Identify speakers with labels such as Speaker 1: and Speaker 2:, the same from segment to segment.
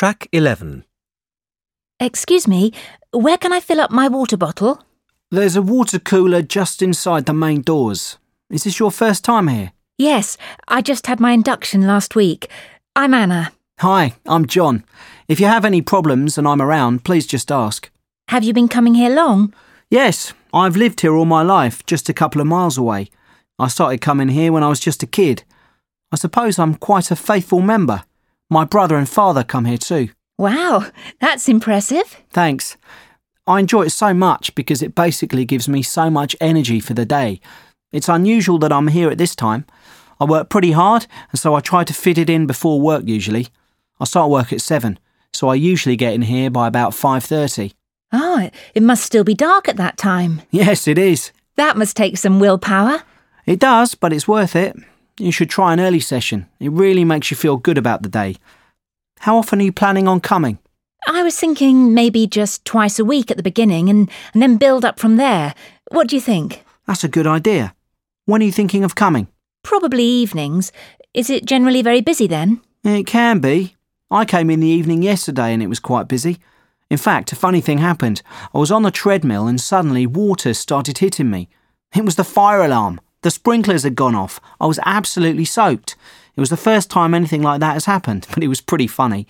Speaker 1: Track 11.
Speaker 2: Excuse me, where can I fill up my water bottle?
Speaker 3: There's a water cooler just inside the main doors. Is this your first time here?
Speaker 2: Yes, I just had my induction last week. I'm Anna.
Speaker 3: Hi, I'm John. If you have any problems and I'm around, please just ask.
Speaker 2: Have you been coming here long?
Speaker 3: Yes, I've lived here all my life, just a couple of miles away. I started coming here when I was just a kid. I suppose I'm quite a faithful member. My brother and father come here too.
Speaker 2: Wow, that's impressive.
Speaker 3: Thanks. I enjoy it so much because it basically gives me so much energy for the day. It's unusual that I'm here at this time. I work pretty hard, and so I try to fit it in before work usually. I start work at 7, so I usually get in here by about 5:30.
Speaker 2: Ah, it must still be dark at that time.
Speaker 3: Yes, it is.
Speaker 2: That must take some willpower.
Speaker 3: It does, but it's worth it. You should try an early session. It really makes you feel good about the day. How often are you planning on coming?
Speaker 2: I was thinking maybe just twice a week at the beginning and, and then build up from there. What do you think?
Speaker 3: That's a good idea. When are you thinking of coming?
Speaker 2: Probably evenings. Is it generally very busy then?
Speaker 3: It can be. I came in the evening yesterday and it was quite busy. In fact, a funny thing happened. I was on the treadmill and suddenly water started hitting me. It was the fire alarm. The sprinklers had gone off. I was absolutely soaked. It was the first time anything like that has happened, but it was pretty funny.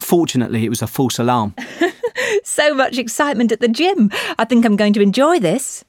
Speaker 3: Fortunately, it was a false alarm.
Speaker 2: So much excitement at the gym. I think I'm going to enjoy this.